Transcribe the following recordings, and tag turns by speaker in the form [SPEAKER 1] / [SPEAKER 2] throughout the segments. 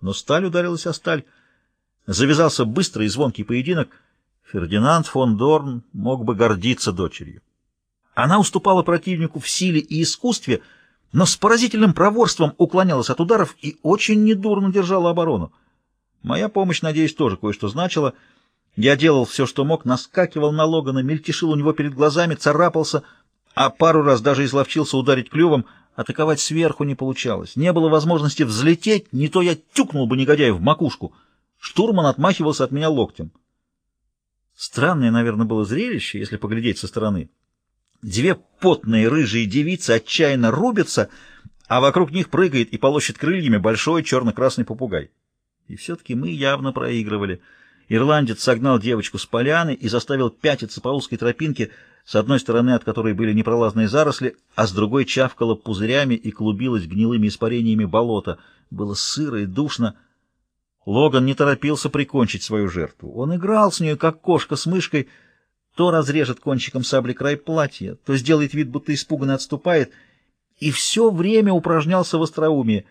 [SPEAKER 1] но сталь ударилась о сталь. Завязался быстрый и звонкий поединок. Фердинанд фон Дорн мог бы гордиться дочерью. Она уступала противнику в силе и искусстве, но с поразительным проворством уклонялась от ударов и очень недурно держала оборону. Моя помощь, надеюсь, тоже кое-что значила. Я делал все, что мог, наскакивал на Логана, мельтешил у него перед глазами, царапался, а пару раз даже изловчился ударить клювом. Атаковать сверху не получалось. Не было возможности взлететь, не то я тюкнул бы негодяя в макушку. Штурман отмахивался от меня локтем. Странное, наверное, было зрелище, если поглядеть со стороны. Две потные рыжие девицы отчаянно рубятся, а вокруг них прыгает и полощет крыльями большой черно-красный попугай. И все-таки мы явно проигрывали. Ирландец согнал девочку с поляны и заставил пятиться по узкой тропинке, с одной стороны от которой были непролазные заросли, а с другой чавкало пузырями и клубилось гнилыми испарениями болота. Было сыро и душно. Логан не торопился прикончить свою жертву. Он играл с нею, как кошка с мышкой, то разрежет кончиком сабли край платья, то сделает вид, будто испуганно отступает, и все время упражнялся в остроумии.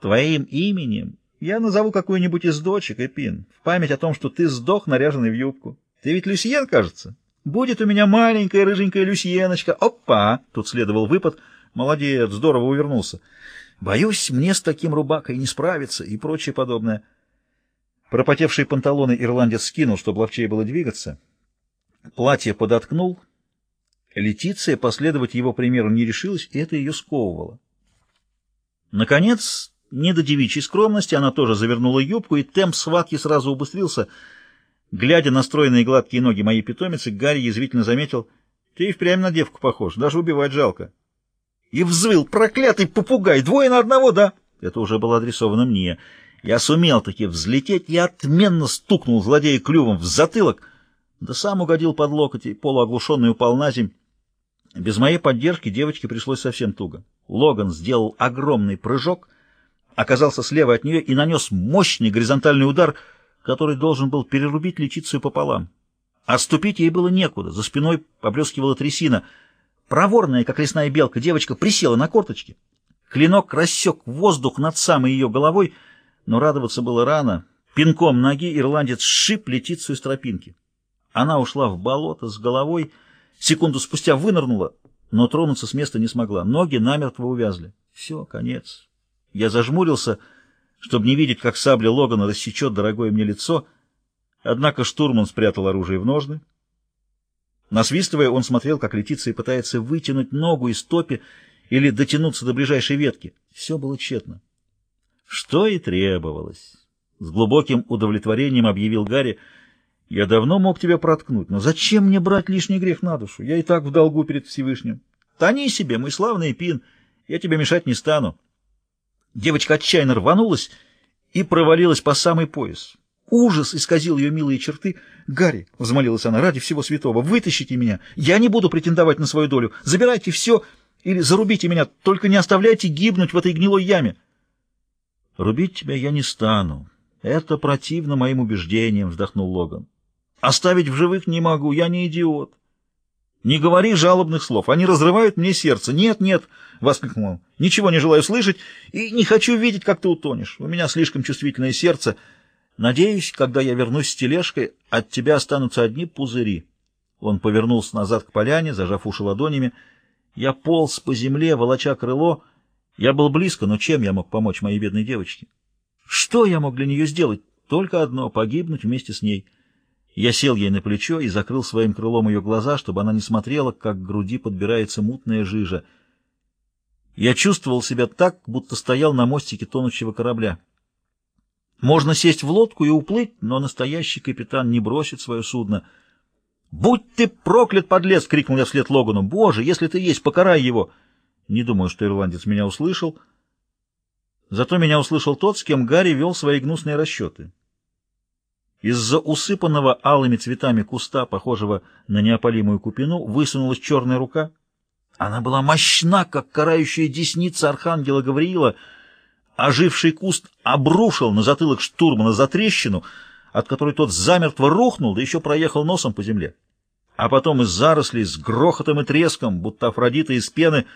[SPEAKER 1] Твоим именем я назову какую-нибудь из дочек, Эпин, в память о том, что ты сдох, наряженный в юбку. Ты ведь Люсьен, кажется? Будет у меня маленькая рыженькая Люсьеночка. Опа! Тут следовал выпад. Молодец, здорово увернулся. Боюсь, мне с таким рубакой не справиться и прочее подобное. Пропотевшие панталоны ирландец скинул, чтобы ловчее было двигаться. Платье подоткнул. Летиция последовать его примеру не решилась, и это ее сковывало. Наконец, не до девичьей скромности, она тоже завернула юбку, и темп схватки сразу убыстрился. Глядя на стройные гладкие ноги моей питомицы, Гарри язвительно заметил, «Ты и впрямь на девку похож, даже убивать жалко». И взвыл, проклятый попугай, двое на одного, да? Это уже было адресовано мне. Я сумел таки взлететь и отменно стукнул злодея клювом в затылок, да сам угодил под локоть и полуоглушенный упал на земь. Без моей поддержки девочке пришлось совсем туго. Логан сделал огромный прыжок, оказался слева от нее и нанес мощный горизонтальный удар, который должен был перерубить лечицию пополам. Отступить ей было некуда, за спиной поблескивала трясина. Проворная, как лесная белка, девочка присела на корточки. Клинок рассек воздух над самой ее головой, но радоваться было рано. Пинком ноги ирландец сшиб летицию с тропинки. Она ушла в болото с головой, секунду спустя вынырнула, но тронуться с места не смогла. Ноги намертво увязли. Все, конец. Я зажмурился, чтобы не видеть, как сабля Логана рассечет дорогое мне лицо, однако штурман спрятал оружие в ножны. Насвистывая, он смотрел, как Летиция пытается вытянуть ногу из топи или дотянуться до ближайшей ветки. Все было тщетно. Что и требовалось. С глубоким удовлетворением объявил Гарри — я давно мог тебя проткнуть, но зачем мне брать лишний грех на душу? Я и так в долгу перед Всевышним. Тони себе, мой славный пин, я тебе мешать не стану. Девочка отчаянно рванулась и провалилась по самый пояс. Ужас исказил ее милые черты. «Гарри», — взмолилась она, — «ради всего святого, вытащите меня. Я не буду претендовать на свою долю. Забирайте все или зарубите меня, только не оставляйте гибнуть в этой гнилой яме». «Рубить тебя я не стану. Это противно моим убеждениям», — вздохнул Логан. Оставить в живых не могу, я не идиот. Не говори жалобных слов, они разрывают мне сердце. Нет, нет, — воскликнул он, — ничего не желаю слышать и не хочу видеть, как ты утонешь. У меня слишком чувствительное сердце. Надеюсь, когда я вернусь с тележкой, от тебя останутся одни пузыри. Он повернулся назад к поляне, зажав уши ладонями. Я полз по земле, волоча крыло. Я был близко, но чем я мог помочь моей бедной девочке? Что я мог для нее сделать? Только одно — погибнуть вместе с ней. Я сел ей на плечо и закрыл своим крылом ее глаза, чтобы она не смотрела, как к груди подбирается мутная жижа. Я чувствовал себя так, будто стоял на мостике тонущего корабля. Можно сесть в лодку и уплыть, но настоящий капитан не бросит свое судно. «Будь ты проклят, подлец!» — крикнул я вслед Логану. «Боже, если ты есть, покарай его!» Не думаю, что ирландец меня услышал. Зато меня услышал тот, с кем Гарри вел свои гнусные расчеты. Из-за усыпанного алыми цветами куста, похожего на неопалимую купину, высунулась черная рука. Она была мощна, как карающая десница архангела Гавриила. Оживший куст обрушил на затылок штурмана за трещину, от которой тот замертво рухнул, да еще проехал носом по земле. А потом из зарослей с грохотом и треском, будто Афродита из пены,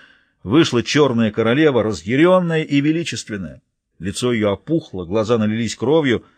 [SPEAKER 1] вышла черная королева, разъяренная и величественная. Лицо ее опухло, глаза налились кровью —